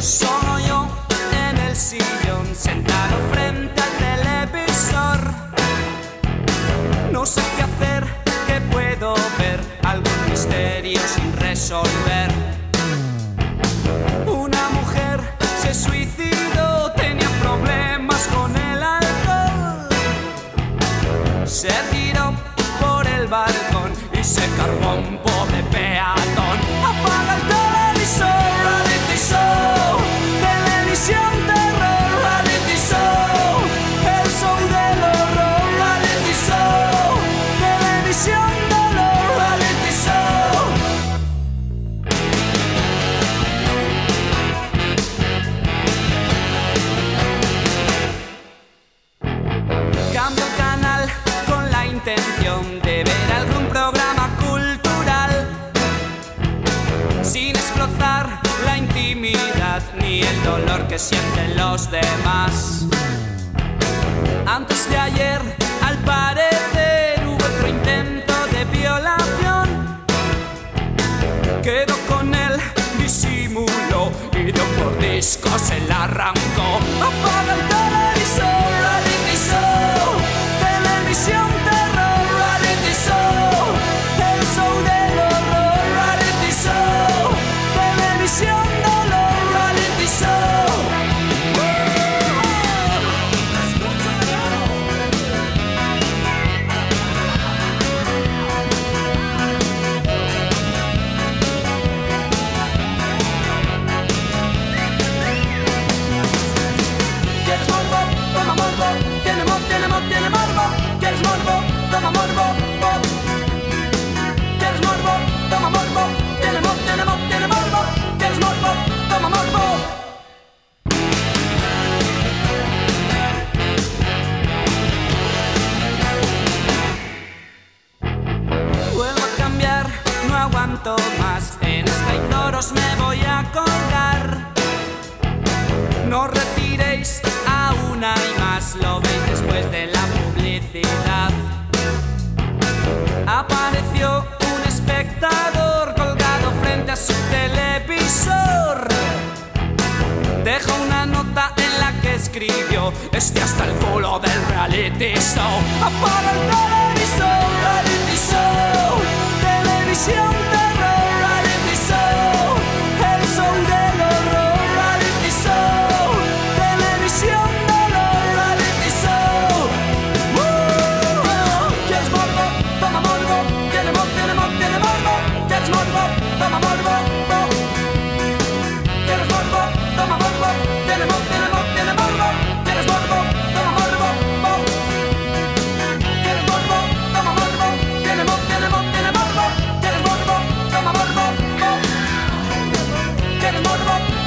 Solo yo en el sillón, sentado frente al televisor. No sé qué hacer, qué puedo ver, algún misterio sin resolver. Una mujer se suicidó, tenía problemas con el alcohol. Se tiró por el balcón y se cargó un ni el dolor que sienten los demás. Antes de ayer, al parecer, hubo otro intento de violación. Quedó con él, disimuló y de un mordisco se la arrancó. Apaga el televisor, tiene morbo. ¿Quieres morbo? Toma morbo. Pop. ¿Quieres morbo? Toma morbo. Tiene morbo, tiene morbo, tiene morbo. ¿Quieres morbo? Toma morbo. Vuelvo a cambiar, no aguanto más. En esta ignoros me voy a colgar. No retiréis aún hay lo veis después de la publicidad. Apareció un espectador colgado frente a su televisor. Deja una nota en la que escribió Este hasta el culo del reality show Apaga el televisor, reality show televisión Bye.